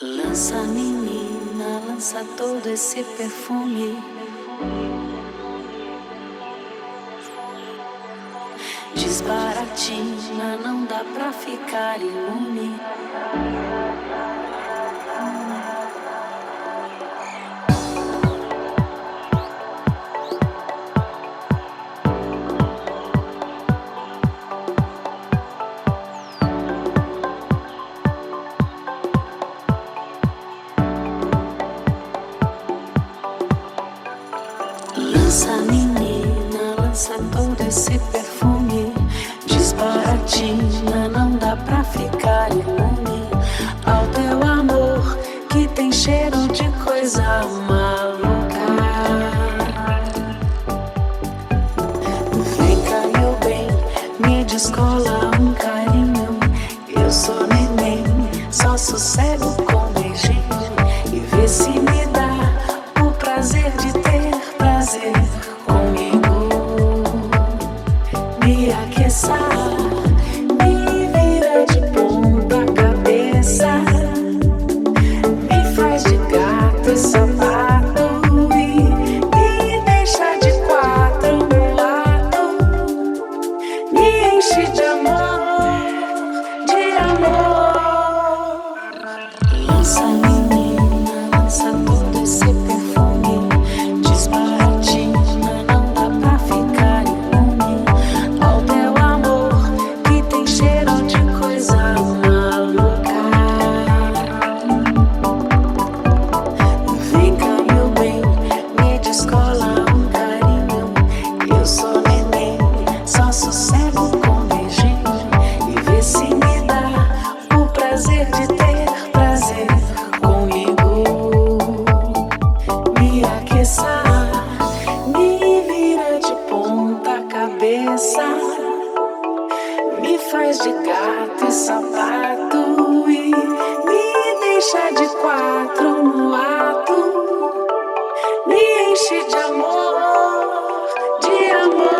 Lança menina, lança todo esse perfume. Desbaratina, não dá pra ficar imune. Lança todo esse perfume. Desbaratina, não dá pra ficar imune ao teu amor que tem cheiro de coisa maluca. Vem cá, meu bem, me descola um carinho. Eu sou neném, só sossego aqueça, sapato e me deixa de quatro no ato, me enche de amor, de amor.